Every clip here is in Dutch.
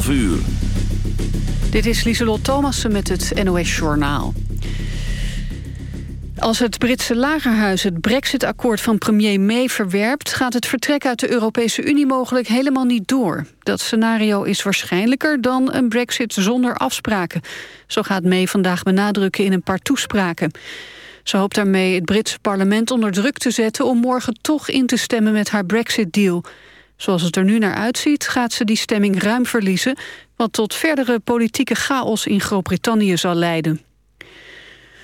12 uur. Dit is Lieselot Thomassen met het NOS-journaal. Als het Britse lagerhuis het brexit-akkoord van premier May verwerpt... gaat het vertrek uit de Europese Unie mogelijk helemaal niet door. Dat scenario is waarschijnlijker dan een brexit zonder afspraken. Zo gaat May vandaag benadrukken in een paar toespraken. Ze hoopt daarmee het Britse parlement onder druk te zetten... om morgen toch in te stemmen met haar brexit-deal. Zoals het er nu naar uitziet gaat ze die stemming ruim verliezen... wat tot verdere politieke chaos in Groot-Brittannië zal leiden.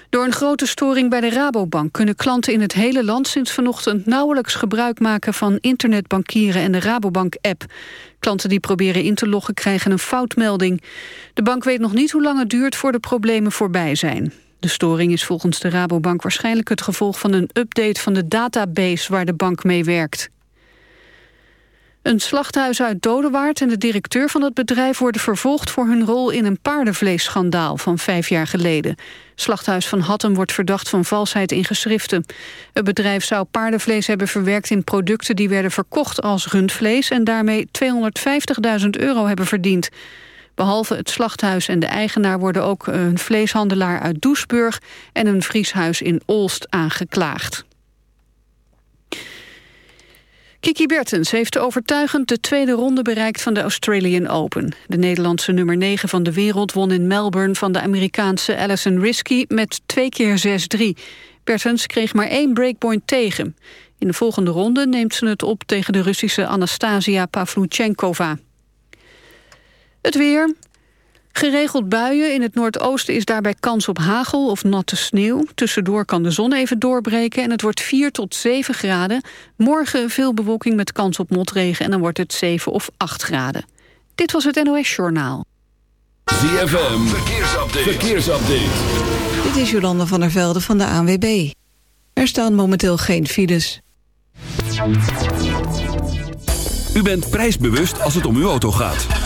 Door een grote storing bij de Rabobank kunnen klanten in het hele land sinds vanochtend nauwelijks gebruik maken van internetbankieren en de Rabobank-app. Klanten die proberen in te loggen krijgen een foutmelding. De bank weet nog niet hoe lang het duurt voor de problemen voorbij zijn. De storing is volgens de Rabobank waarschijnlijk het gevolg van een update van de database waar de bank mee werkt. Een slachthuis uit Dodewaard en de directeur van het bedrijf worden vervolgd voor hun rol in een paardenvleesschandaal van vijf jaar geleden. Slachthuis van Hattem wordt verdacht van valsheid in geschriften. Het bedrijf zou paardenvlees hebben verwerkt in producten die werden verkocht als rundvlees en daarmee 250.000 euro hebben verdiend. Behalve het slachthuis en de eigenaar worden ook een vleeshandelaar uit Doesburg en een vrieshuis in Olst aangeklaagd. Kiki Bertens heeft overtuigend de tweede ronde bereikt van de Australian Open. De Nederlandse nummer 9 van de wereld won in Melbourne van de Amerikaanse Alison Risky met twee keer 6-3. Bertens kreeg maar één breakpoint tegen. In de volgende ronde neemt ze het op tegen de Russische Anastasia Pavluchenkova. Het weer. Geregeld buien. In het noordoosten is daarbij kans op hagel of natte sneeuw. Tussendoor kan de zon even doorbreken en het wordt 4 tot 7 graden. Morgen veel bewolking met kans op motregen en dan wordt het 7 of 8 graden. Dit was het NOS Journaal. ZFM, verkeersupdate. verkeersupdate. Dit is Jolanda van der Velde van de ANWB. Er staan momenteel geen files. U bent prijsbewust als het om uw auto gaat.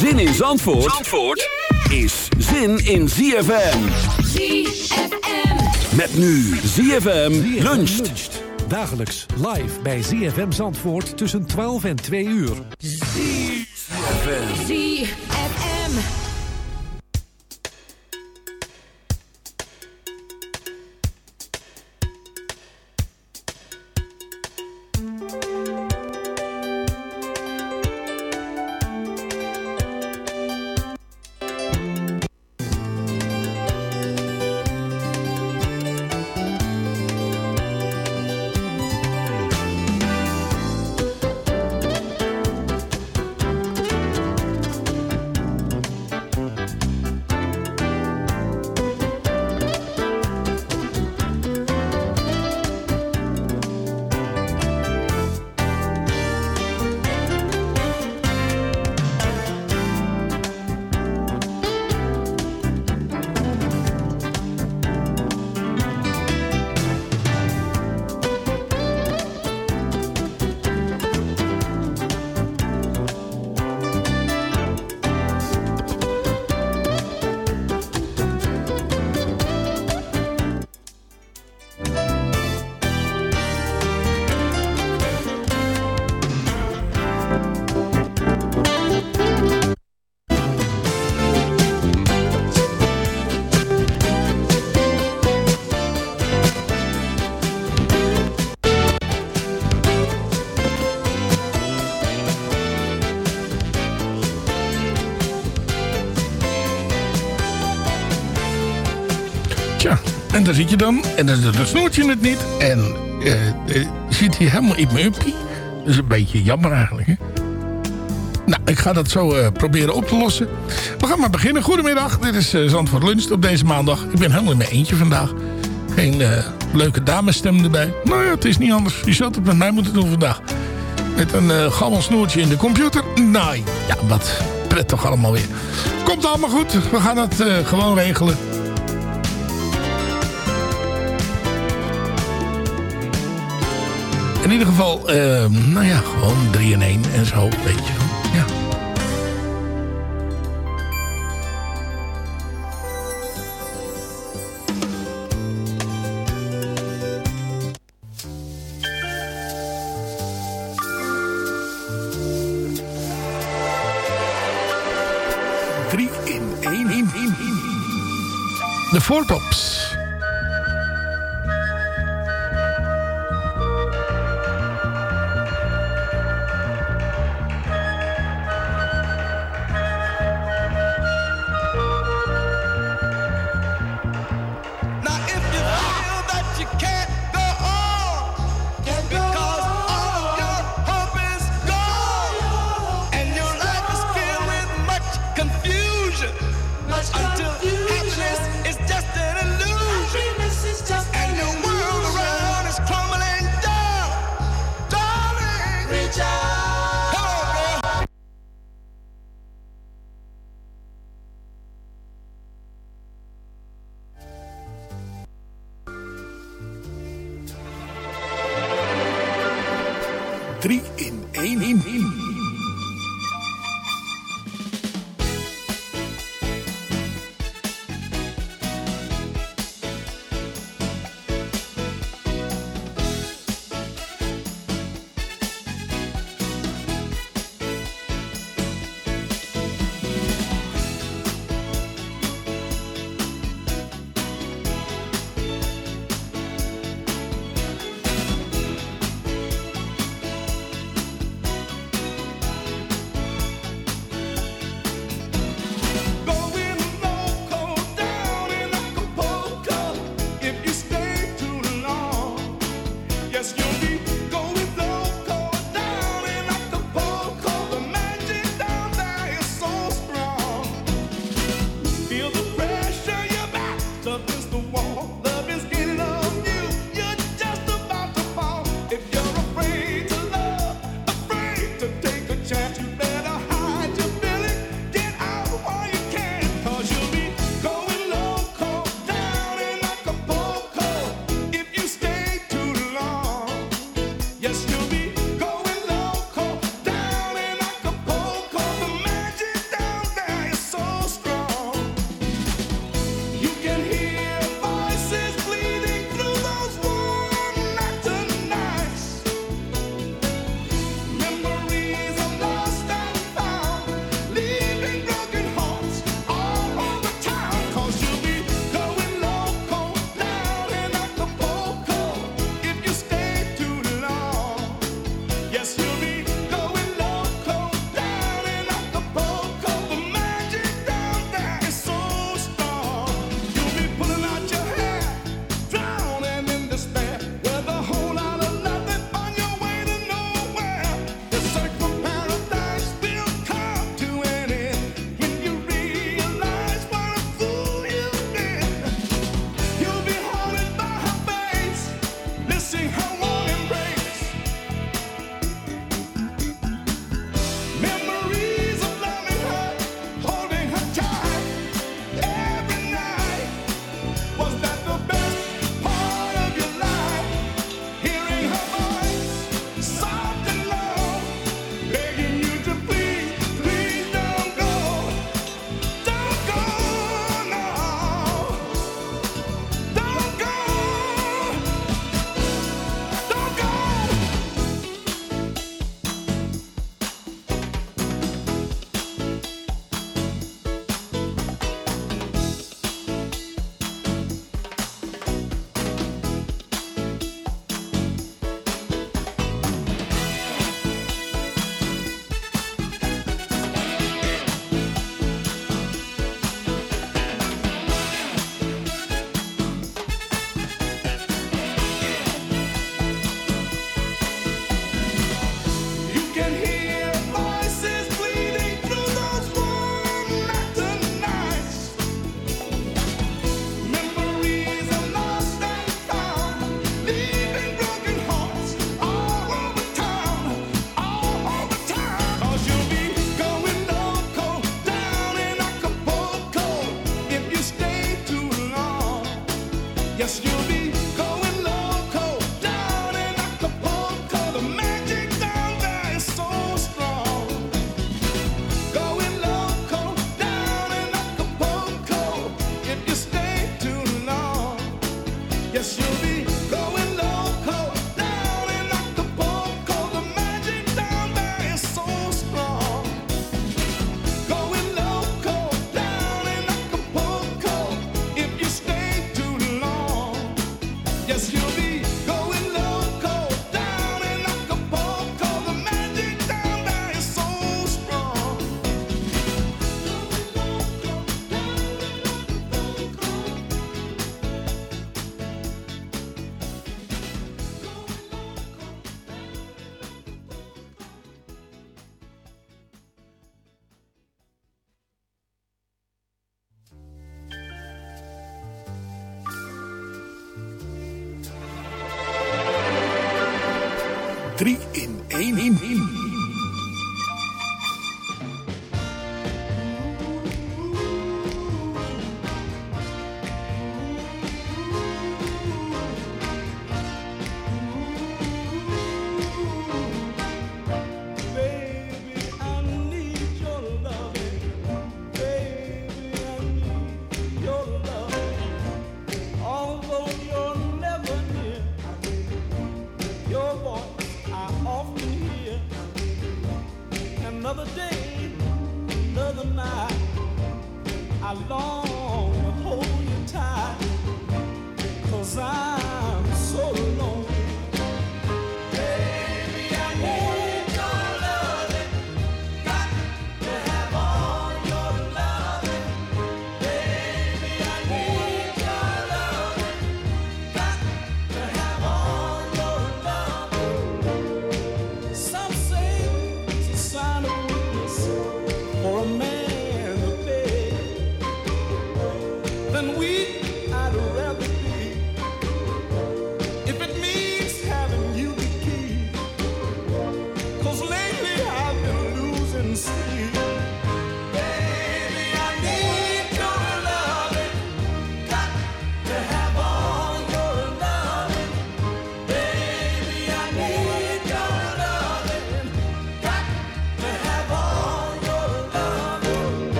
Zin in Zandvoort, Zandvoort is zin in ZFM. ZFM. Met nu ZFM luncht. Dagelijks live bij ZFM Zandvoort tussen 12 en 2 uur. ZFM. Daar zit je dan. En dan, dan snoert je het niet. En eh, eh, zit hij helemaal in mijn. Dat is een beetje jammer eigenlijk. Hè? Nou, ik ga dat zo eh, proberen op te lossen. We gaan maar beginnen. Goedemiddag, dit is Zandvoort Lunch op deze maandag. Ik ben helemaal in mijn eentje vandaag. Geen leuke damesstem erbij. Nou ja, het is niet anders. Je zult het met mij moeten doen vandaag. Met een uh, gammel snoertje in de computer. Nou ja, wat prettig allemaal weer. Komt allemaal goed. We gaan het gewoon regelen. In ieder geval, eh, nou ja, gewoon 3 in 1 en zo, weet je. Ja. Drie in één. In, in, in. De voortops.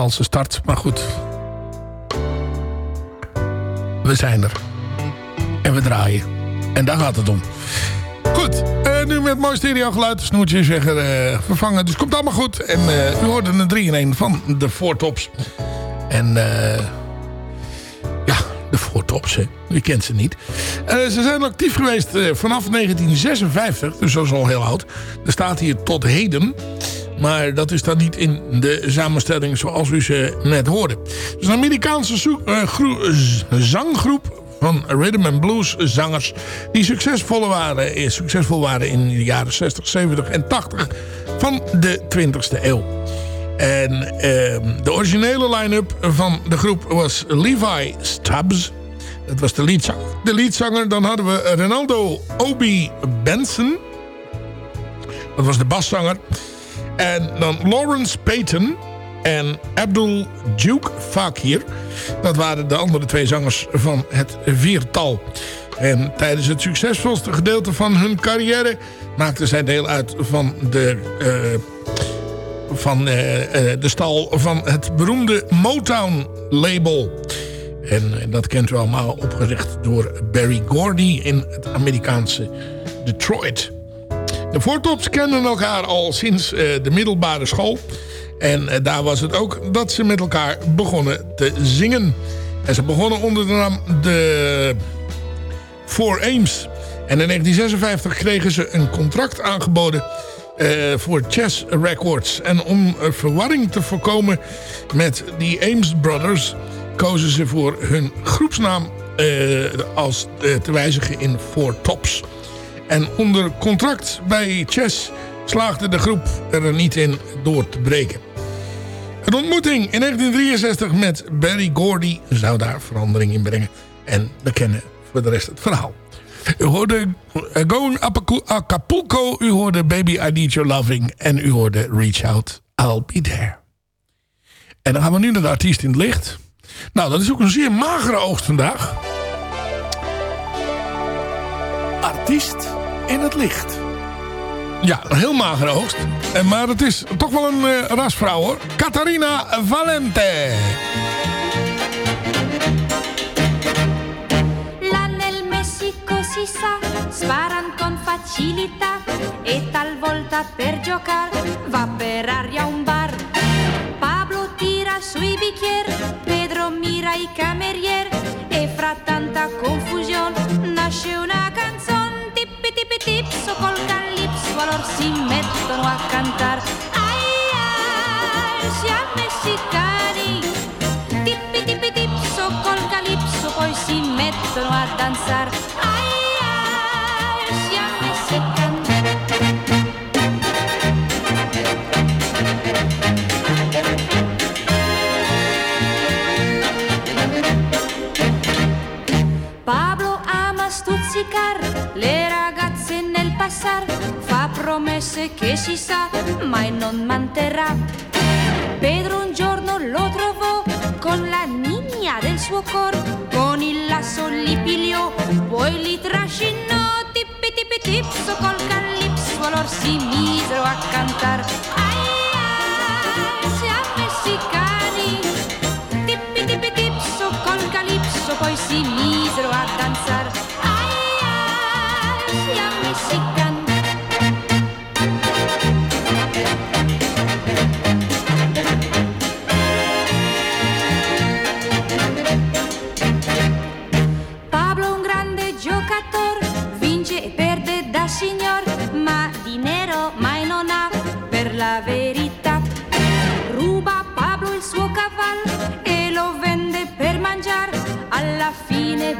Valse start, maar goed. We zijn er. En we draaien. En daar gaat het om. Goed, eh, nu met mooi stereo geluid. Snoertjes zeggen eh, vervangen. Dus komt allemaal goed. En eh, u hoorde een 3 in 1 van de Four Tops. En ja, de Four Tops, hè. Kent ze niet. Ze zijn actief geweest vanaf 1956. Dus dat is al heel oud. Er staat hier tot heden. Maar dat is dan niet in de samenstelling zoals u ze net hoorde. Het is een Amerikaanse eh, z- zanggroep van rhythm and blues zangers... die succesvol waren, eh, succesvol waren in de jaren 60, 70 en 80 van de 20e eeuw. En ehm, de originele line-up van de groep was Levi Stubbs. Dat was de leadzanger. De leadzanger. Dan hadden we Ronaldo Obi Benson. Dat was de baszanger. En dan Lawrence Payton en Abdul Duke Fakir. Dat waren de andere twee zangers van het viertal. En tijdens het succesvolste gedeelte van hun carrière... maakten zij deel uit van de... eh, van eh, eh, de stal van het beroemde Motown-label. En dat kent u allemaal opgericht door Barry Gordy in het Amerikaanse Detroit. De Voortops kennen elkaar al sinds eh, de middelbare school. En eh, daar was het ook dat ze met elkaar begonnen te zingen. En ze begonnen onder de naam de Four Ames. En in 1956 kregen ze een contract aangeboden eh, voor Chess Records. En om verwarring te voorkomen met die Ames Brothers... kozen ze voor hun groepsnaam als, te wijzigen in Four Tops. En onder contract bij Chess slaagde de groep er niet in door te breken. Een ontmoeting in 1963 met Barry Gordy zou daar verandering in brengen. En we kennen voor de rest het verhaal. U hoorde Going Acapulco, u hoorde Baby I Need Your Loving... en u hoorde Reach Out, I'll Be There. En dan gaan we nu naar de artiest in het licht. Nou, dat is ook een zeer magere oogst vandaag. Artiest in het licht. Ja, een heel magere oogst. En, maar het is toch wel een eh, rasvrouw hoor. Catarina Valente. Là nel Messico si sa, sparan con facilità e talvolta per giocare va per aria un bar. Pablo tira sui bicchieri, Pedro mira i camerieri e fra tanta confusione nasce una canzone tipso col calipso allora si mettono a cantare. Ai ai, siamo messicani Tippi tippi tipso col calipso poi si mettono a danzare Ai ai, siamo messicani Pablo ama stuzzicar le ragazze passar Fa promesse che si sa mai non manterrà Pedro un giorno lo trovò con la niña del suo cor, con il lasso li pigliò, poi li trascinò, tippi tippi tipso col calipso, allora si misero a cantar. Ai ai, siamo messicani, tippi tippi tipso col calipso, poi si misero a danzar.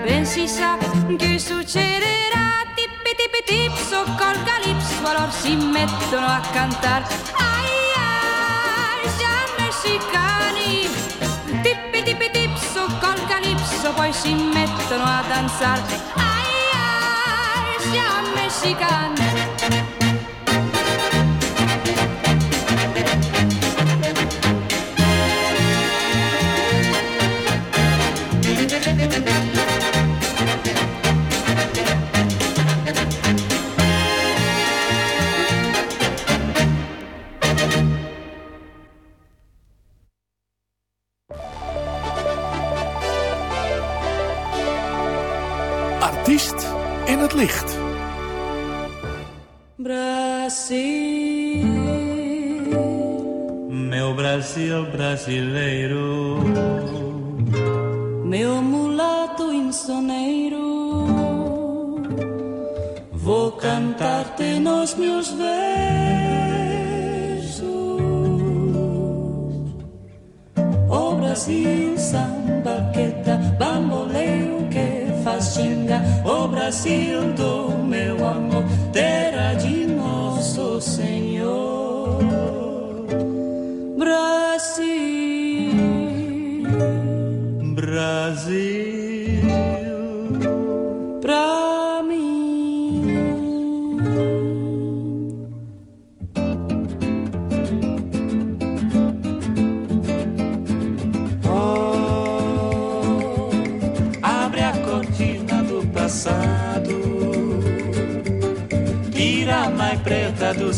Ben si sa che succederà. Tipso col calipso, allora si mettono a cantare. Ai ai, siamo messicani, tippi tippi tipso col calipso poi si mettono a danzare ai ai siamo messicani meu mulato insoneiro, vou cantar-te nos meus versos. O Brasil, samba, queta, bamboleio que faz xinga, o Brasil do meu amor,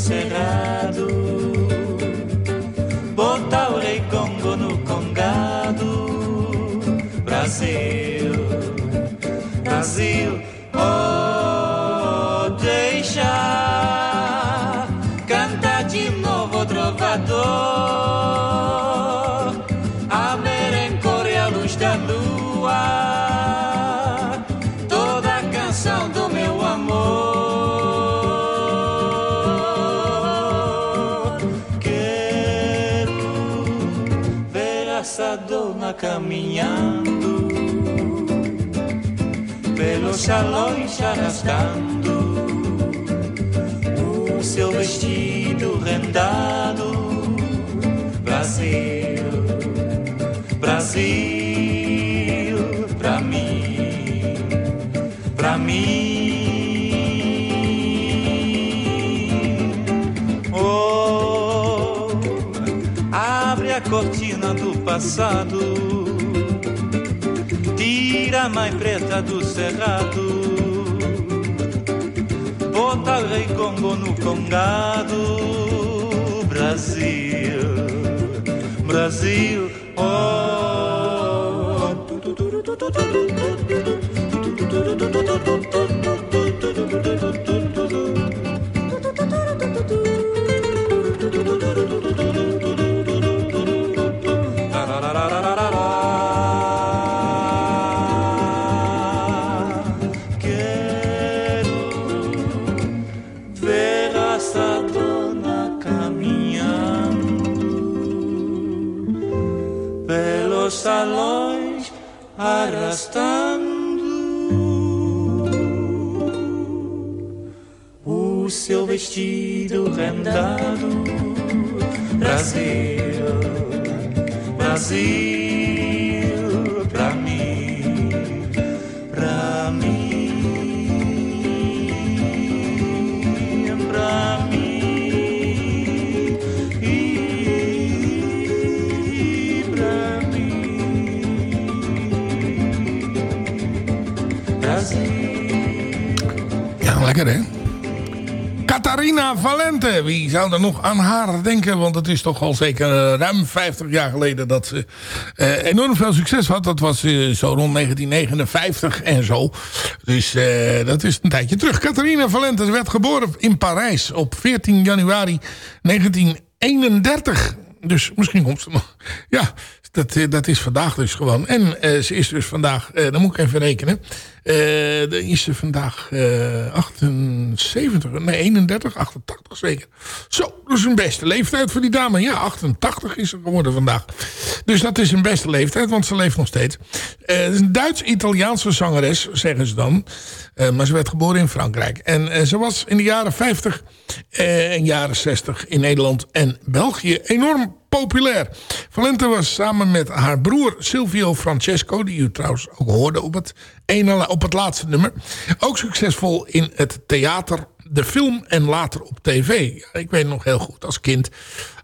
será. Pelos salões arrastando o seu vestido rendado. Brasil, Brasil, pra mim, pra mim. Oh, abre a cortina do passado, a mãe preta do cerrado. Bota o rei Congo no congado Brasil, Brasil, oh vestido rendado. Brasil, Brasil, pra mim, pra mim, pra mim, e pra mim, Brasil. Ja, lekker hè? Catharina Valente. Wie zou er nog aan haar denken? Want het is toch al zeker eh, ruim 50 jaar geleden dat ze eh, enorm veel succes had. Dat was eh, zo rond 1959 en zo. Dus dat is een tijdje terug. Catharina Valente werd geboren in Parijs op 14 januari 1931. Dus misschien komt ze nog. Ja, dat, eh, dat is vandaag dus gewoon. En eh, ze is dus vandaag, eh, dan moet ik even rekenen. eh dan is ze vandaag eh 78, nee 31, 88 zeker. Zo, is een beste leeftijd voor die dame. Ja, 88 is ze geworden vandaag. Dus dat is een beste leeftijd, want ze leeft nog steeds. Het is een Duits-Italiaanse zangeres, zeggen ze dan. Maar ze werd geboren in Frankrijk. En ze was in de jaren 50 eh, en jaren 60 in Nederland en België enorm populair. Valente was samen met haar broer Silvio Francesco... die u trouwens ook hoorde op het, ene, op het laatste nummer... ook succesvol in het theater, de film en later op tv. Ik weet nog heel goed als kind,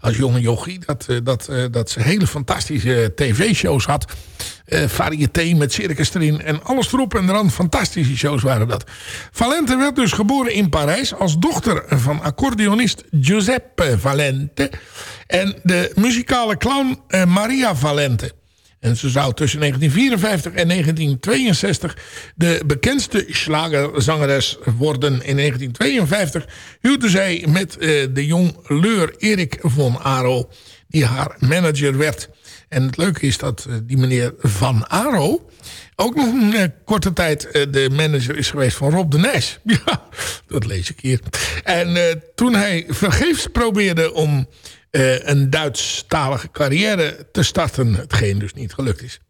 als jonge jochie... dat, eh, dat, eh, dat ze hele fantastische tv-shows had... eh variété met circus erin en alles erop en eraan. Fantastische shows waren dat. Valente werd dus geboren in Parijs als dochter van accordeonist Giuseppe Valente... en de muzikale clown eh, Maria Valente. En ze zou tussen 1954 en 1962 de bekendste slagerzangeres worden. In 1952 huwde zij met eh, de jong leur Erik von Aro, die haar manager werd. En het leuke is dat eh, die meneer Van Aro ook nog een korte tijd de manager is geweest van Rob de Nijs. Ja, dat lees ik hier. En toen hij vergeefs probeerde om eh, een Duits-talige carrière te starten, hetgeen dus niet gelukt is.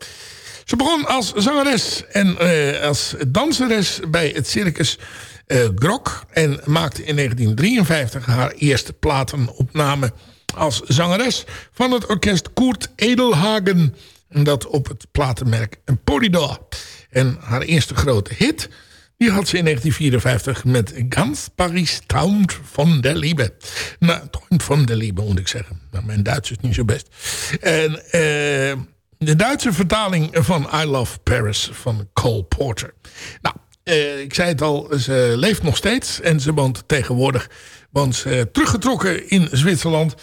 Ze begon als zangeres en eh, als danseres bij het circus eh, Grok. En maakte in 1953 haar eerste platenopname als zangeres van het orkest Koert Edelhagen. En dat op het platenmerk Polydor. En haar eerste grote hit... Die had ze in 1954 met Ganz Paris Taunt van der Liebe. Nou, Taunt van der Liebe moet ik zeggen. Nou, mijn Duits is niet zo best. En eh, de Duitse vertaling van I Love Paris van Cole Porter. Nou, eh, ik zei het al, ze leeft nog steeds. En ze woont tegenwoordig want teruggetrokken in Zwitserland.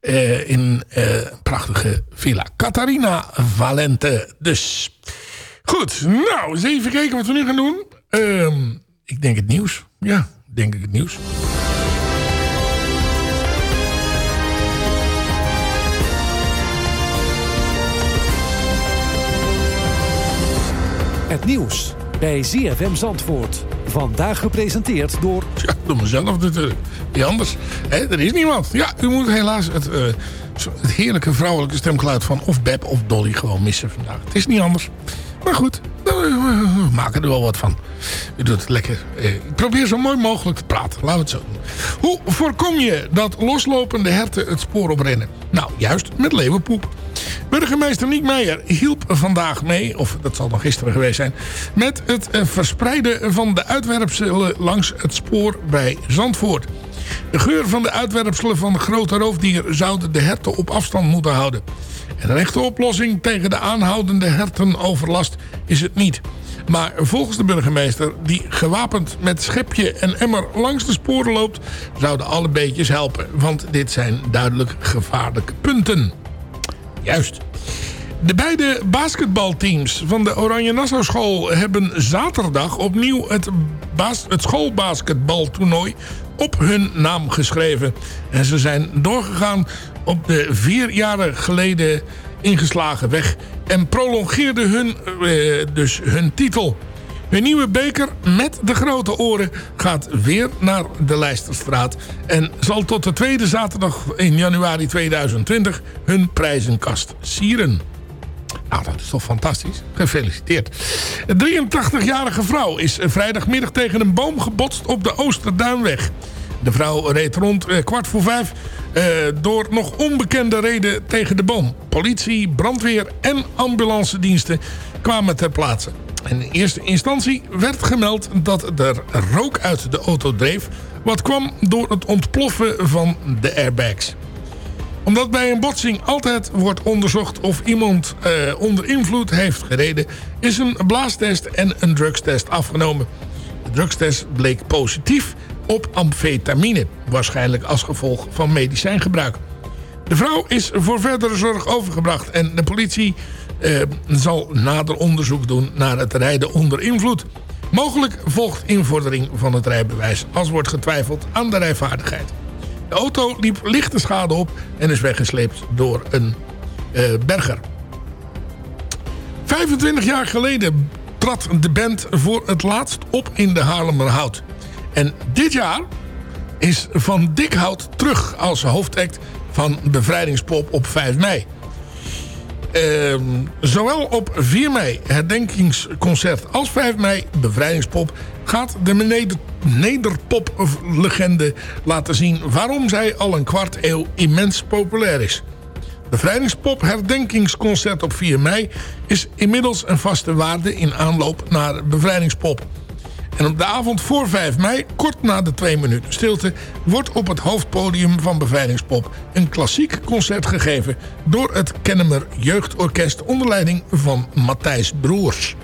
eh, in een prachtige villa. Catharina Valente dus. Goed, nou, eens even kijken wat we nu gaan doen. Ehm, ik denk het nieuws. Ja, denk ik het nieuws. Het nieuws bij ZFM Zandvoort. Vandaag gepresenteerd door... Ja, door mezelf natuurlijk. Anders. Er is niemand. Ja, u moet helaas het, eh, het heerlijke vrouwelijke stemgeluid van of Beb of Dolly gewoon missen vandaag. Het is niet anders. Maar goed, we maken er wel wat van. U doet het lekker. Eh, Ik probeer zo mooi mogelijk te praten. Laten we het zo doen. Hoe voorkom je dat loslopende herten het spoor oprennen? Nou, juist met leeuwenpoep. Burgemeester Niek Meijer hielp vandaag mee, of dat zal nog gisteren geweest zijn... met het eh, verspreiden van de uitwerpselen langs het spoor bij Zandvoort. De geur van de uitwerpselen van de grote roofdier zouden de herten op afstand moeten houden. En een echte oplossing tegen de aanhoudende hertenoverlast is het niet. Maar volgens de burgemeester, die gewapend met schepje en emmer langs de sporen loopt... zouden alle beetjes helpen, want dit zijn duidelijk gevaarlijke punten. Juist. De beide basketbalteams van de Oranje Nassau School hebben zaterdag opnieuw het, het schoolbasketbaltoernooi op hun naam geschreven. En ze zijn doorgegaan op de vier jaren geleden ingeslagen weg en prolongeerden hun, eh, dus hun titel. Hun nieuwe beker met de grote oren gaat weer naar de Leisterstraat... en zal tot de tweede zaterdag in januari 2020 hun prijzenkast sieren. Nou, dat is toch fantastisch. Gefeliciteerd. Een 83-jarige vrouw is vrijdagmiddag tegen een boom gebotst op de Oosterduinweg. De vrouw reed rond eh, kwart voor vijf eh, door nog onbekende reden tegen de boom. Politie, brandweer en ambulancediensten kwamen ter plaatse. In eerste instantie werd gemeld dat er rook uit de auto dreef... wat kwam door het ontploffen van de airbags omdat bij een botsing altijd wordt onderzocht of iemand eh, onder invloed heeft gereden... is een blaastest en een drugstest afgenomen. De drugstest bleek positief op amfetamine. Waarschijnlijk als gevolg van medicijngebruik. De vrouw is voor verdere zorg overgebracht en de politie zal nader onderzoek doen naar het rijden onder invloed. Mogelijk volgt invordering van het rijbewijs als wordt getwijfeld aan de rijvaardigheid. De auto liep lichte schade op en is weggesleept door een eh, berger. 25 jaar geleden trad de band voor het laatst op in de Haarlemmerhout. En dit jaar is Van Dikhout terug als hoofdact van Bevrijdingspop op 5 mei. Ehm, zowel op 4 mei herdenkingsconcert als 5 mei bevrijdingspop gaat de neder- nederpop-legende laten zien waarom zij al een kwart eeuw immens populair is. Bevrijdingspop herdenkingsconcert op 4 mei is inmiddels een vaste waarde in aanloop naar bevrijdingspop. En op de avond voor 5 mei, kort na de 2 minuten stilte... wordt op het hoofdpodium van Bevrijdingspop... een klassiek concert gegeven door het Kennemer Jeugdorkest... onder leiding van Matthijs Broers.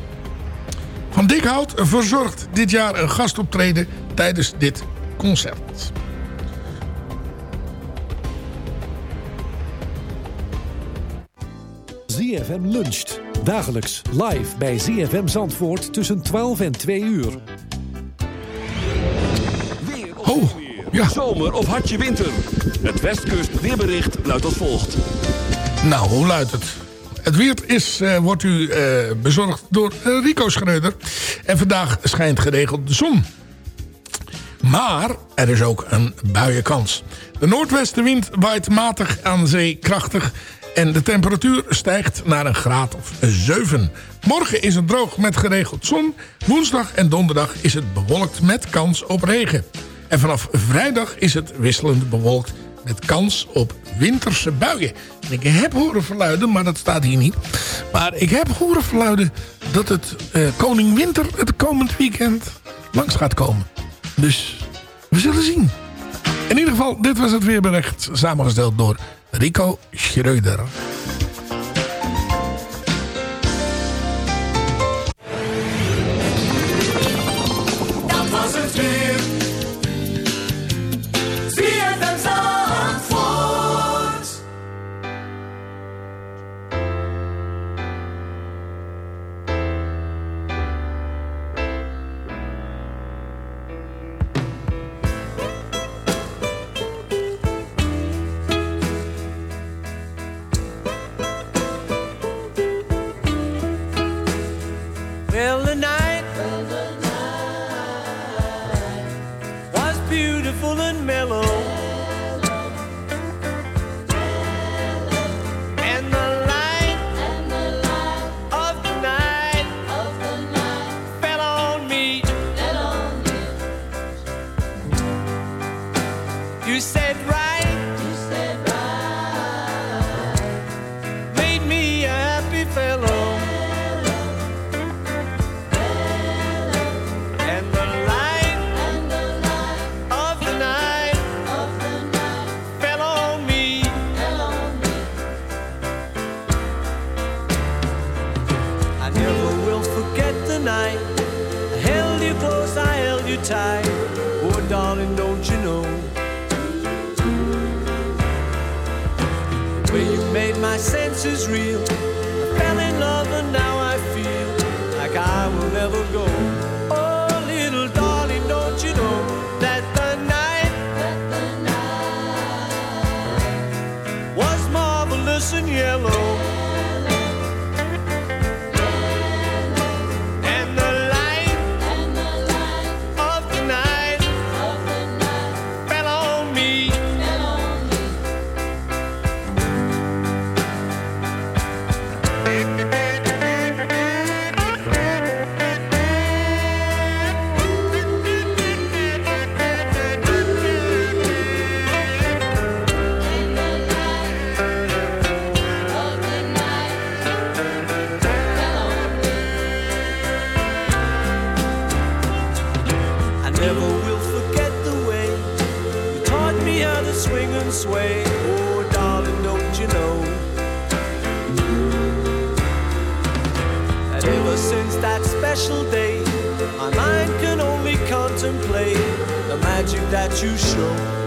Van Dikhout verzorgt dit jaar een gastoptreden tijdens dit concert. ZFM luncht. Dagelijks live bij ZFM Zandvoort tussen 12 en 2 uur. Oh, ja. Zomer of hartje winter? Het Westkust weerbericht luidt als volgt. Nou, hoe luidt het? Het weer is, eh, wordt u eh, bezorgd door eh, Rico Schreuder. En vandaag schijnt geregeld de zon. Maar er is ook een buienkans. De noordwestenwind waait matig aan zee krachtig. En de temperatuur stijgt naar een graad of 7. Morgen is het droog met geregeld zon. Woensdag en donderdag is het bewolkt met kans op regen. En vanaf vrijdag is het wisselend bewolkt met kans op winterse buien. En ik heb horen verluiden, maar dat staat hier niet. Maar ik heb horen verluiden dat het eh, Koning Winter het komend weekend langs gaat komen. Dus we zullen zien. In ieder geval, dit was het weerbericht samengesteld door Rico Schreuder. And mellow. is real. Swing and sway. Oh, darling, don't you know that ever since that special day, my mind can only contemplate the magic that you show.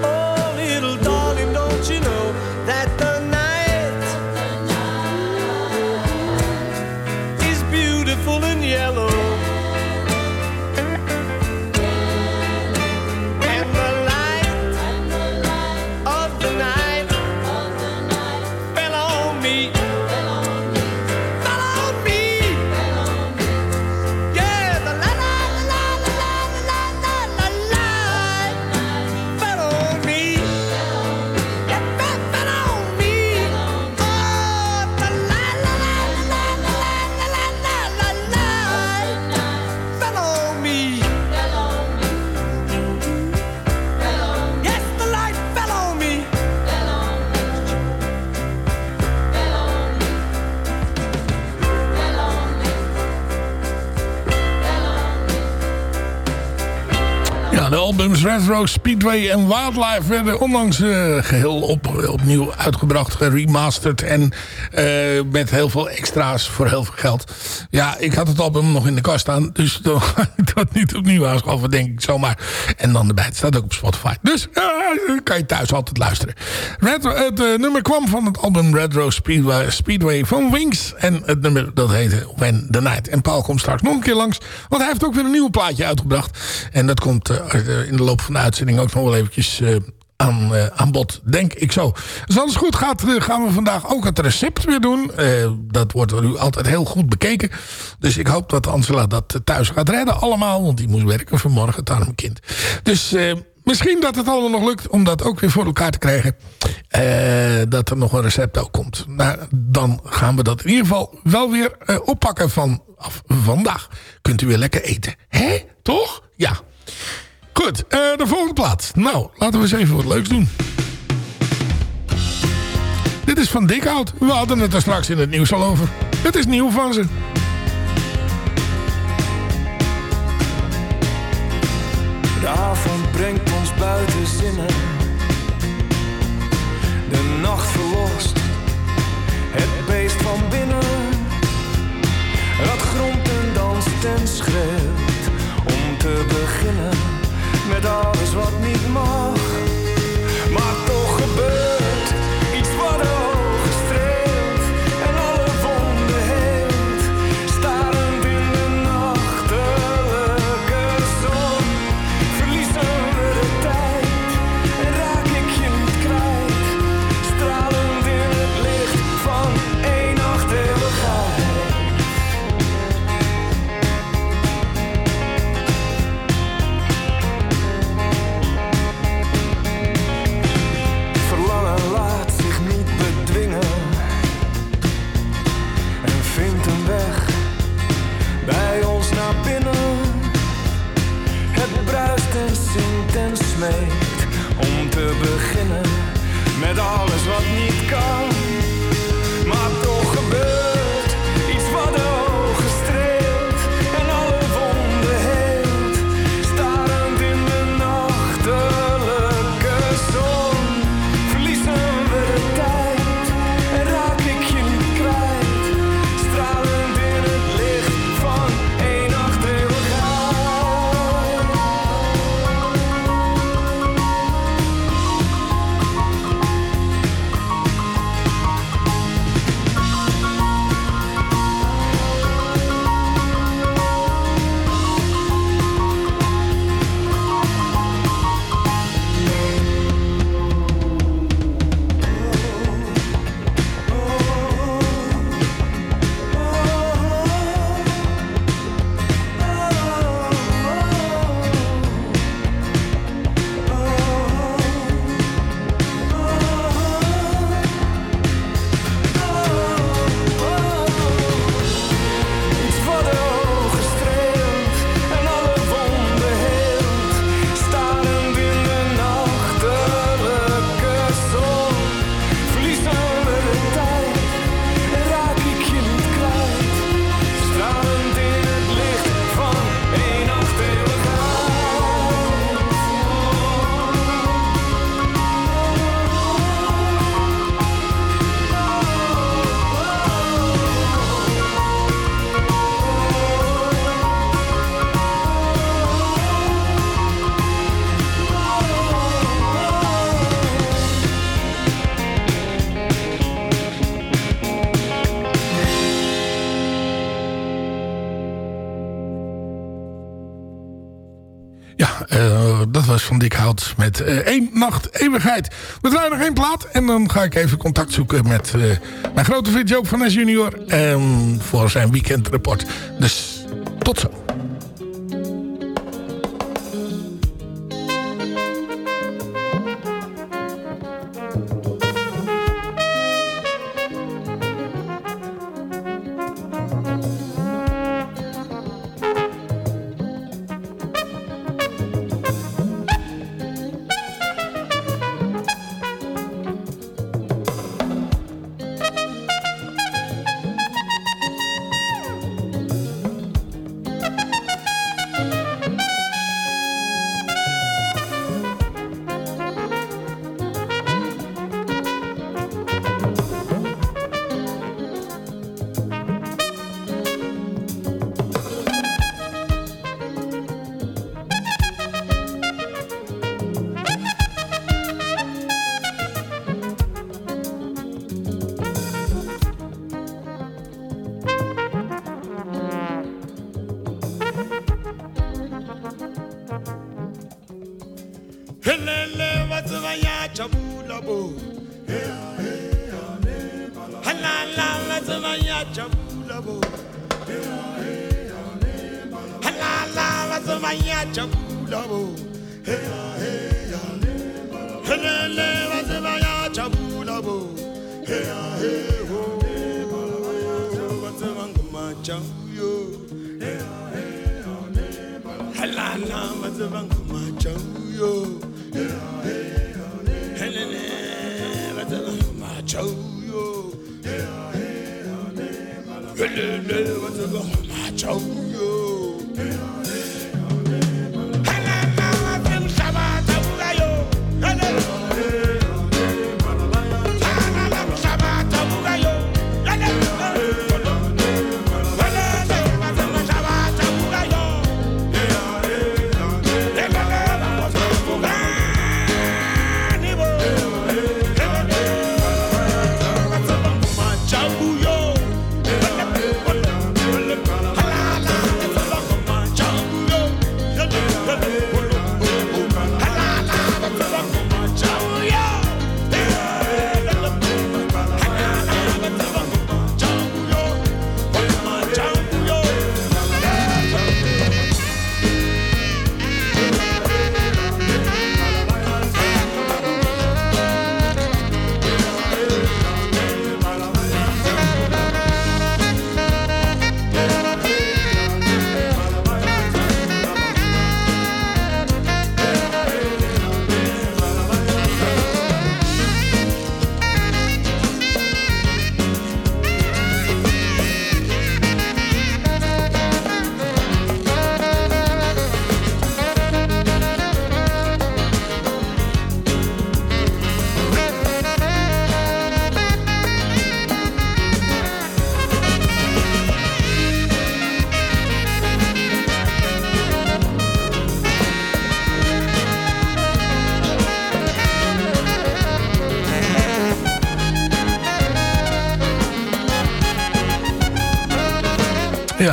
Albums Retro, Speedway en Wildlife werden onlangs eh, geheel op, opnieuw uitgebracht, geremasterd en eh, met heel veel extra's voor heel veel geld. Ja, ik had het album nog in de kast staan, dus dan ga ik dat niet opnieuw aanschaffen, denk ik zomaar. En dan erbij, het staat ook op Spotify. Dus dan kan je thuis altijd luisteren. Het nummer kwam van het album Retro Speedway, Speedway van Wings en het nummer dat heette When the Night. En Paul komt straks nog een keer langs, want hij heeft ook weer een nieuw plaatje uitgebracht. En dat komt in de loop van de uitzending ook nog wel eventjes eh, aan, eh, aan bod, denk ik zo. Als alles goed gaat, eh, gaan we vandaag ook het recept weer doen. Dat wordt door u altijd heel goed bekeken. Dus ik hoop dat Angela dat thuis gaat redden allemaal. Want die moest werken vanmorgen, het arme kind. Dus... Misschien dat het allemaal nog lukt om dat ook weer voor elkaar te krijgen. Dat er nog een recept ook komt. Maar dan gaan we dat in ieder geval wel weer oppakken vanaf vandaag. Kunt u weer lekker eten. Hè? Toch? Ja. Goed, eh, de volgende plaat. Nou, laten we eens even wat leuks doen. Dit is van Dikhout. We hadden het er straks in het nieuws al over. Het is nieuw van ze. De avond brengt ons buiten zinnen. De nacht verlost het beest van binnen. Dat gromt en danst en schreeuwt met alles wat niet met eh nacht eeuwigheid. We draaien nog één plaat en dan ga ik even contact zoeken met eh, mijn grote vriend Joop van Nes junior. voor zijn weekendreport. Dus tot zo.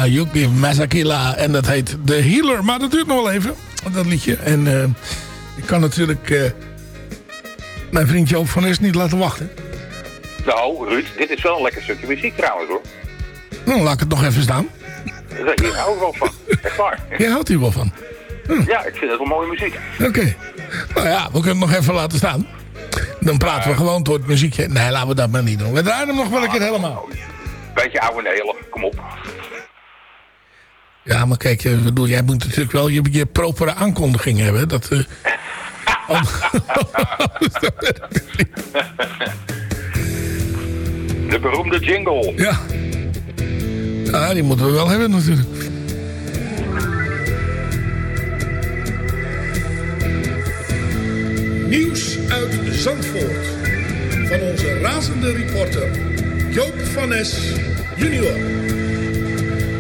Yuki Masakila. En dat heet The Healer. Maar dat duurt nog wel even, dat liedje. En eh, ik kan natuurlijk eh, mijn vriend Joop van Nes niet laten wachten. Nou, Ruud, dit is wel een lekker stukje muziek trouwens hoor. Nou, laat ik het nog even staan. Hier hou ik wel van. Echt waar. Jij houdt hier wel van. Ja, ik vind het wel mooie muziek. Oké. Nou ja, we kunnen het nog even laten staan. Dan praten we gewoon door het muziekje. Nee, laten we dat maar niet doen. We draaien hem nog wel een keer helemaal. Beetje oude Nederland, kom op. Ja, maar kijk, ik bedoel, jij moet natuurlijk wel je, je propere aankondiging hebben. Dat, eh, De beroemde jingle. Ja. ja, die moeten we wel hebben natuurlijk. Nieuws uit Zandvoort. Van onze razende reporter Joop van Nes junior.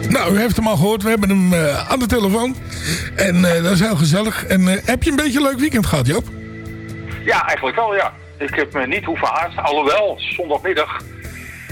Nou, u heeft hem al gehoord. We hebben hem eh, aan de telefoon. En eh, dat is heel gezellig. En eh, heb je een beetje een leuk weekend gehad, Joop? Ja, eigenlijk wel, ja. Ik heb me niet hoeven haasten. Alhoewel, zondagmiddag.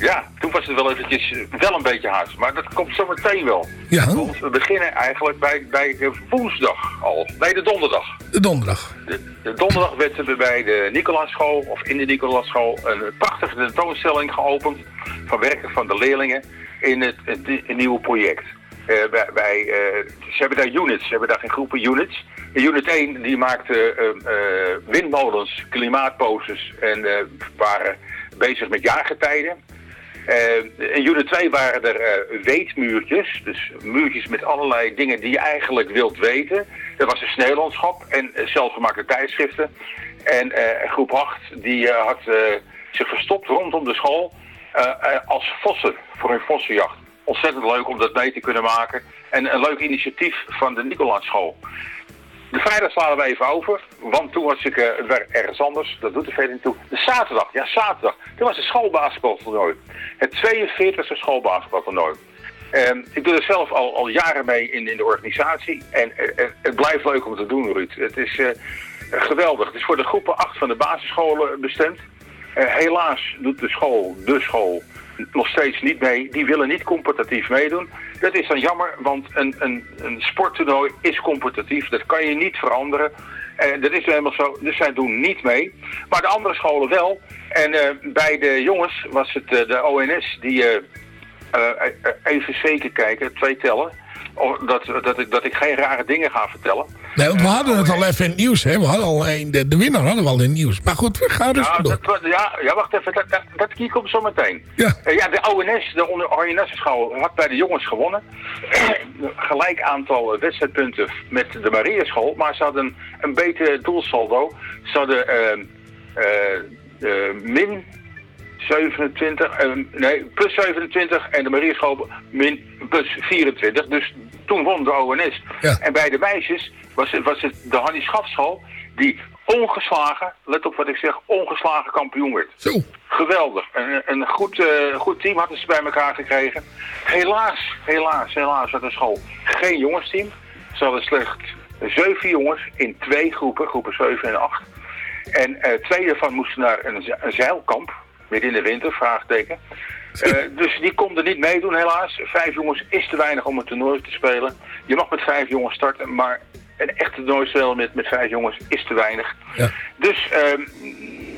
Ja, toen was het wel eventjes eh, wel een beetje haast. Maar dat komt zo meteen wel. Ja. Want we beginnen eigenlijk bij, bij woensdag al. Nee, de donderdag. De donderdag. De, de donderdag werd er bij de Nicolaaschool, of in de Nicolaaschool, een prachtige tentoonstelling geopend van werken van de leerlingen in het, het, het nieuwe project. Bij, bij, eh, ze hebben daar units, ze hebben daar geen groepen units. Unit 1 die maakte eh, windmolens, klimaatposes en waren bezig met jaargetijden. Eh, in unit 2 waren er eh, weetmuurtjes, dus muurtjes met allerlei dingen die je eigenlijk wilt weten. Er was een sneeuwlandschap en eh, zelfgemaakte tijdschriften. En groep 8 die had zich verstopt rondom de school als vossen voor een vossenjacht. Ontzettend leuk om dat mee te kunnen maken. En een leuk initiatief van de Nicolaaschool. De vrijdag slaan we even over, want toen was ik eh, weer ergens anders. Dat doet er verder niet toe. De zaterdag, ja zaterdag. Toen was het schoolbasketbaltoernooi. Het 42e schoolbasketbaltoernooi. Ehm, ik doe er zelf al, al jaren mee in, in de organisatie. En eh, eh, het blijft leuk om te doen, Ruud. Het is geweldig. Het is voor de groepen 8 van de basisscholen bestemd. Helaas doet de school, de school, nog steeds niet mee. Die willen niet competitief meedoen. Dat is dan jammer, want een, een, een sporttoernooi is competitief. Dat kan je niet veranderen. En dat is helemaal zo, dus zij doen niet mee. Maar de andere scholen wel. En eh, bij de jongens was het eh, de ONS die eh, even zeker kijken, twee tellen. Of dat, dat, ik, dat ik geen rare dingen ga vertellen. Nee, want we hadden het al even in het nieuws. Hè? We hadden al een, de, de winnaar hadden we al in het nieuws. Maar goed, we gaan dus Ja, door. dat, ja, ja, wacht even, dat, dat, dat hier komt zo meteen. Ja. Eh, ja, de ONS, de onder- ONS school, had bij de jongens gewonnen. Gelijk aantal eh, wedstrijdpunten met de Maria school, maar ze hadden een, beter doelsaldo. Ze hadden eh, eh, eh, min 27, eh, nee, plus 27 en de Maria school min plus 24. Dus toen won de ONS. En bij de meisjes was het, was het de Hannie Schafschool die ongeslagen, let op wat ik zeg, ongeslagen kampioen werd. Zo. Geweldig. Een, een goed, eh, goed team hadden ze bij elkaar gekregen. Helaas, helaas, helaas had de school geen jongensteam. Ze hadden slechts zeven jongens in twee groepen, groepen 7 en 8. En eh, twee daarvan moesten naar een zeilkamp, midden in de winter, vraagteken. Eh, dus die konden niet meedoen helaas. Vijf jongens is te weinig om een toernooi te spelen. Je mag met vijf jongens starten, maar een echte toernooi spelen met, met vijf jongens is te weinig. Dus ehm,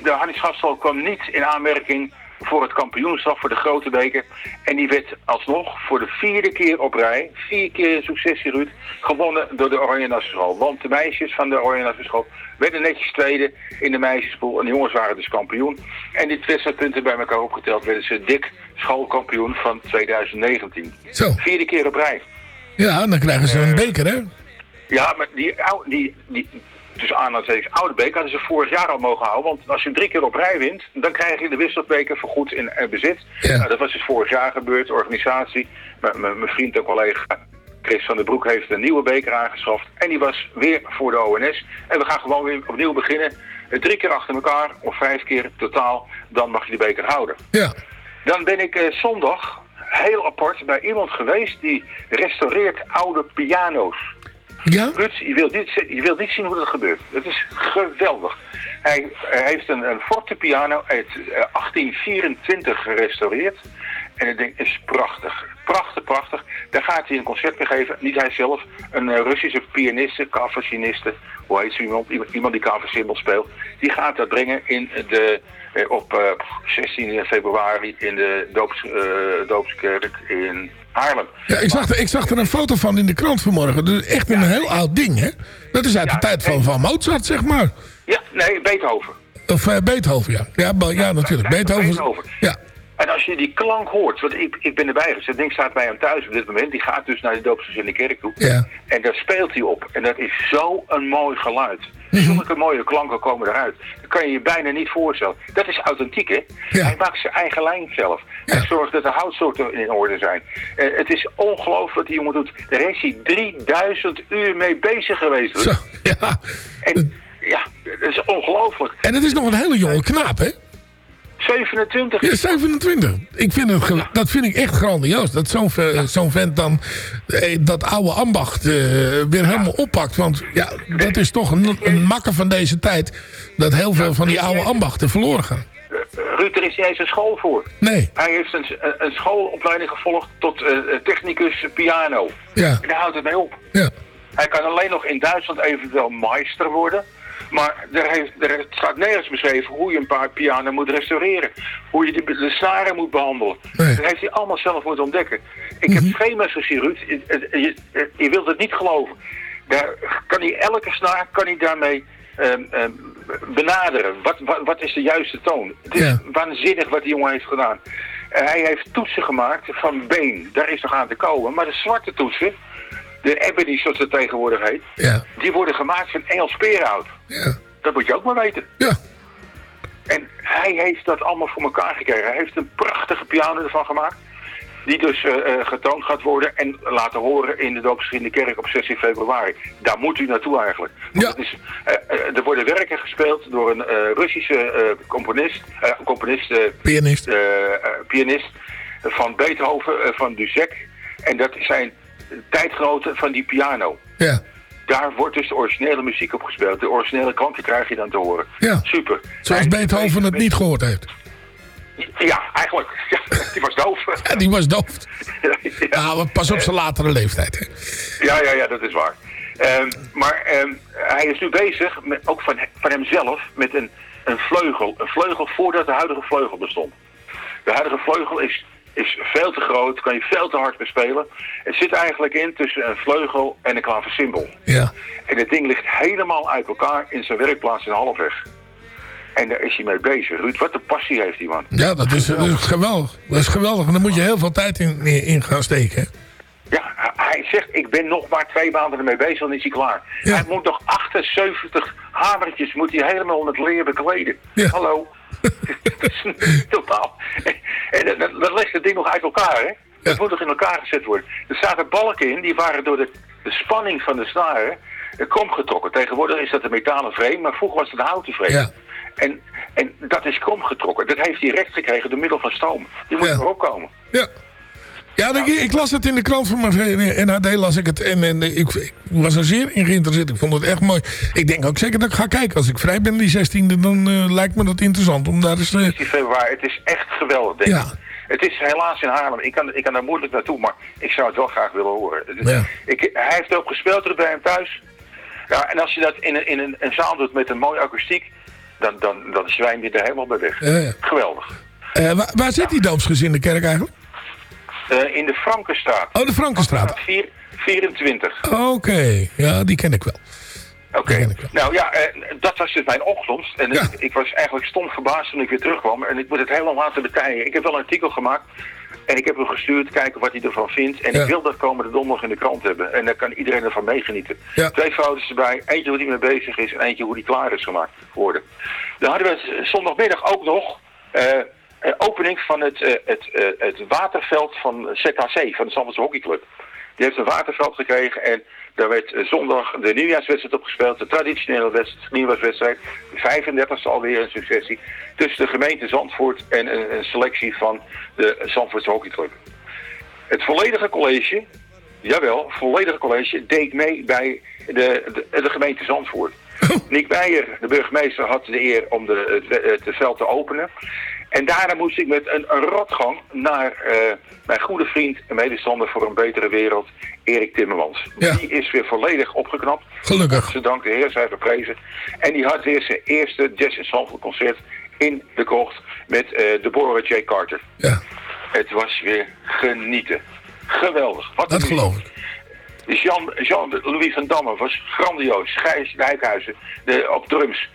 de Hannes Gastel kwam niet in aanmerking voor het kampioenschap, voor de grote beker. En die werd alsnog voor de vierde keer op rij, vier keer in successie Ruud, gewonnen door de Oranje Nassenschool. Want de meisjes van de Oranje Nassenschool werden netjes tweede in de meisjespool. En de jongens waren dus kampioen. En die wedstrijdpunten bij elkaar opgeteld werden ze dik schoolkampioen van 2019. Zo. Vierde keer op rij. Ja, dan krijgen ze een beker, hè? Ja, maar die, die, die aanhalingstekens oude beker hadden ze vorig jaar al mogen houden. Want als je drie keer op rij wint, dan krijg je de wisselbeker vergoed in eh, bezit. Nou, dat was dus vorig jaar gebeurd, de organisatie. Mijn vriend en collega Chris van der Broek heeft een nieuwe beker aangeschaft. En die was weer voor de ONS. En we gaan gewoon weer opnieuw beginnen. Eh, Drie keer achter elkaar, of vijf keer totaal, dan mag je die beker houden. Ja. Dan ben ik eh, zondag heel apart bij iemand geweest die restaureert oude piano's. Ja? Je wilt, niet, je wilt niet zien hoe dat gebeurt. Het is geweldig. Hij, heeft een, een forte piano uit eh, 1824 gerestaureerd. En het ding is prachtig. Prachtig, prachtig. Daar gaat hij een concert mee geven. Niet hij zelf. Een eh, Russische pianiste, kaversiniste. Hoe heet ze iemand? Iemand- die kaversimbel speelt. Die gaat dat brengen in de, eh, op eh, 16 februari in de doops, eh, doopskerk in Haarlem. Ja, ik zag, er, ik zag er een foto van in de krant vanmorgen. Dus echt een heel oud ding, hè? Dat is uit de tijd van, van Mozart, zeg maar. Ja, nee, Beethoven. Of eh, Beethoven, ja. Ja, ja natuurlijk. Beethoven. Beethoven. Ja. En als je die klank hoort, want ik, ik ben erbij gezet, ding staat bij hem thuis op dit moment, die gaat dus naar de doopsels in de kerk toe. Ja. En daar speelt hij op. En dat is zo een mooi geluid. Mhm. Zulke mooie klanken komen eruit. Dat kan je je bijna niet voorstellen. Dat is authentiek, hè? Hij maakt zijn eigen lijn zelf. Hij zorgt dat de houtsoorten in orde zijn. Eh, het is ongelooflijk wat die jongen doet. Daar is hij 3000 uur mee bezig geweest. Zo, ja. En ja, dat is ongelooflijk. En het is nog een hele jonge knaap, hè? 27. Ja, 27. Ik vind het, dat vind ik echt grandioos. Dat zo'n ve- zo'n vent dan eh, dat oude ambacht eh, weer helemaal oppakt. Want ja, dat is toch een, een makker van deze tijd. Dat heel veel van die oude ambachten verloren gaan. Ruud, er is niet eens een school voor. Nee. Hij heeft een, een- een schoolopleiding gevolgd tot eh, technicus piano. Ja. En daar houdt het mee op. Ja. Hij kan alleen nog in Duitsland eventueel meester worden. Maar er, heeft, er staat nergens beschreven hoe je een paar piano moet restaureren. Hoe je de, de snaren moet behandelen. Dat heeft hij allemaal zelf moeten ontdekken. Ik heb schema's gezien, Ruud. Je, je, wilt het niet geloven. Daar kan hij elke snaar kan hij daarmee ehm, ehm, benaderen. Wat, wat, wat is de juiste toon? Het is waanzinnig wat die jongen heeft gedaan. Hij heeft toetsen gemaakt van been. Daar is nog aan te komen. Maar de zwarte toetsen, de ebony zoals het tegenwoordig heet, Ja. die worden gemaakt van Engels peerhout. Ja. Dat moet je ook maar weten. Ja. En hij heeft dat allemaal voor elkaar gekregen. Hij heeft een prachtige piano ervan gemaakt. Die dus eh, eh, getoond gaat worden en laten horen in de doopsgeschiedene kerk op 16 februari. Daar moet u naartoe eigenlijk. Het is, eh, er worden werken gespeeld door een Russische componist, componist Pianist. pianist van Beethoven, van Duzek. En dat zijn tijdgenoten van die piano. Ja. Daar wordt dus de originele muziek op gespeeld. De originele klanken krijg je dan te horen. Ja. Super. Zoals En- Beethoven het niet gehoord heeft. Ja, eigenlijk. Ja, die was doof. Ja, die was doof. Ja, maar pas op zijn latere leeftijd. Hè. Ja, ja, ja, dat is waar. Ehm, maar ehm, hij is nu bezig, met, ook van, van hemzelf, met een, een vleugel. Een vleugel voordat de huidige vleugel bestond. De huidige vleugel is, is veel te groot, kan je veel te hard bespelen. Het zit eigenlijk in tussen een vleugel en een klaversymbol. Ja. En het ding ligt helemaal uit elkaar in zijn werkplaats in Halfweg. En daar is hij mee bezig. Ruud, wat een passie heeft die man. Ja, dat is, dat is geweldig. Dat is geweldig. En daar moet je heel veel tijd in, in gaan steken. hè. Ja, hij zegt, ik ben nog maar twee maanden ermee bezig, dan is hij klaar. Hij moet nog 78 hamertjes, moet hij helemaal met leer bekleden. Hallo. Dat is Totaal. En dan- legt het ding nog uit elkaar, hè. Het moet nog in elkaar gezet worden. Er zaten balken in, die waren door de, de spanning van de snaren eh, kromgetrokken. Tegenwoordig is dat een metalen frame, maar vroeger was het een houten frame. Ja. En, en dat is kromgetrokken. Dat heeft hij recht gekregen door middel van stoom. Die moet erop komen. Ja. Ja, ik, ik las het in de krant van mijn NHD las ik het en, en ik, ik was er zeer in geïnteresseerd. Ik vond het echt mooi. Ik denk ook zeker dat ik ga kijken. Als ik vrij ben die 16e, dan eh, lijkt me dat interessant om daar eens... eh, 16 februari. Het is echt geweldig, denk ik. Het is helaas in Haarlem. Ik kan, ik kan daar moeilijk naartoe, maar ik zou het wel graag willen horen. Ja. Ik, hij heeft erop gespeeld er bij hem thuis. Ja, en als je dat in een, in een, een zaal doet met een mooie akoestiek, dan, dan, dan zwijm je er helemaal bij weg. Ja, ja. Geweldig. eh, waar, waar zit die doopsgezinde kerk eigenlijk? Eh, in de Frankenstraat. Oh, de Frankenstraat. Vier- 24. Oké, ja, die ken ik wel. Oké. Nou ja, eh, dat was dus mijn ochtend. En ik, ik was eigenlijk stom verbaasd toen ik weer terugkwam. En ik moet het helemaal laten betijen. Ik heb wel een artikel gemaakt. En ik heb hem gestuurd, kijken wat hij ervan vindt. En Ja. ik wil dat komende donderdag in de krant hebben. En dan kan iedereen ervan meegenieten. Twee foto's erbij. Eentje hoe hij mee bezig is. En eentje hoe die klaar is gemaakt geworden. Dan hadden we zondagmiddag ook nog... eh, een opening van het, eh, het, eh, het waterveld van ZHC, van de Zandvoortse Hockeyclub. Die heeft een waterveld gekregen en daar werd eh, zondag de nieuwjaarswedstrijd opgespeeld. De traditionele wedst- nieuwjaarswedstrijd. De 35e alweer een successie. Tussen de gemeente Zandvoort en een, een selectie van de Zandvoortse Hockeyclub. Het volledige college, jawel, volledige college, deed mee bij de, de, de gemeente Zandvoort. Nick Meijer, de burgemeester, had de eer om de, het, het, het veld te openen. En daarna moest ik met een, een rotgang naar eh, mijn goede vriend en medestander voor een betere wereld, Erik Timmermans. Die is weer volledig opgeknapt. Gelukkig. Ze dank de heer, zij geprezen. En die had weer zijn eerste Jazz Zandvoort concert in de kocht met eh Deborah J. Carter. Ja. Het was weer genieten. Geweldig. Wat Dat geloof ik. Jean, Jean-Louis van Damme was grandioos. Gijs Dijkhuizen de, op drums.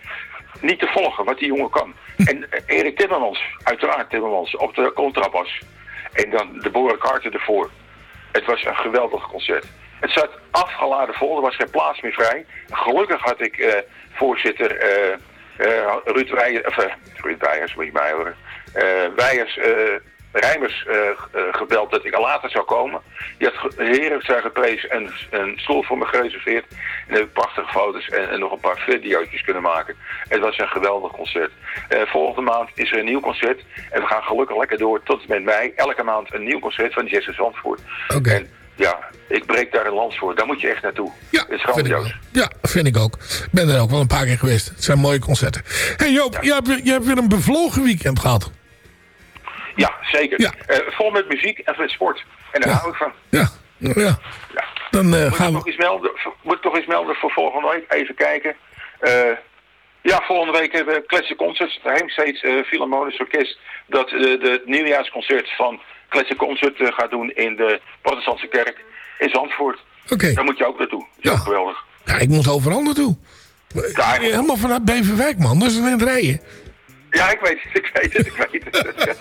Niet te volgen wat die jongen kan. En eh, Erik Timmermans, uiteraard Timmermans, op de contrabas. En dan de Boren Carter ervoor. Het was een geweldig concert. Het zat afgeladen vol, er was geen plaats meer vrij. Gelukkig had ik eh, voorzitter eh, eh, Ruud Weijers, of Ruud Weijers, moet je mij horen. Weijers, Rijmers eh, eh, gebeld dat ik al later zou komen. Die had heerlijk zijn geprezen en een stoel voor me gereserveerd. En heb ik prachtige foto's en, en nog een paar video's kunnen maken. Het was een geweldig concert. Eh, volgende maand is er een nieuw concert. En we gaan gelukkig lekker door tot en met mei. Elke maand een nieuw concert van Jesse Zandvoort. En ja, ik breek daar een lans voor. Daar moet je echt naartoe. Ja, het is grandioos. Ja, vind ik ook. Ik ben er ook wel een paar keer geweest. Het zijn mooie concerten. hey Joop, jij, hebt, jij hebt weer een bevlogen weekend gehad. Ja, zeker. Eh, vol met muziek en met sport. En daar hou ik van. Ja, ja. Dan eh, Moet gaan ik we... nog iets melden, moet ik toch iets melden voor volgende week? Even kijken. Eh, ja, volgende week hebben we Classic Concerts, Heemsteeds uh, Philharmonisch Orkest, dat de, het nieuwjaarsconcert van Classic Concert gaat doen in de protestantse kerk in Zandvoort. Oké. Daar moet je ook naartoe. Dat is ook geweldig. Ja, ik moet overal naartoe. Helemaal vanuit Beverwijk, man. Dat is een het rijden. Ja, ik weet het, ik weet het, ik weet het.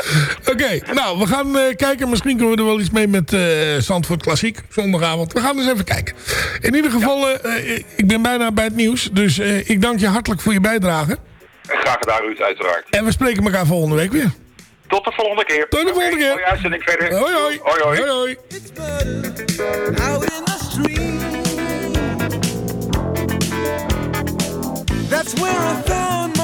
Oké, nou, we gaan eh, kijken. Misschien kunnen we er wel iets mee met eh Zandvoort Klassiek zondagavond. We gaan eens even kijken. In ieder geval, eh, ik ben bijna bij het nieuws. Dus eh, ik dank je hartelijk voor je bijdrage. En graag gedaan, Ruud, uiteraard. En we spreken elkaar volgende week weer. Tot de volgende keer. Tot de volgende keer. Mooie uitzending verder. Hoi, hoi. Hoi, hoi. hoi, hoi. out in the street. That's where I found my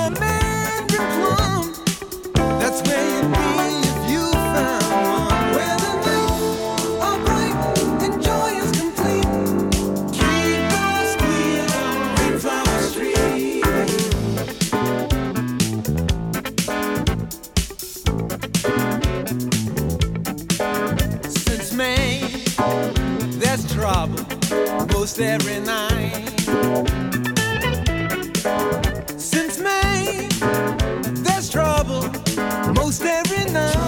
every night. Since May, there's trouble so staring now.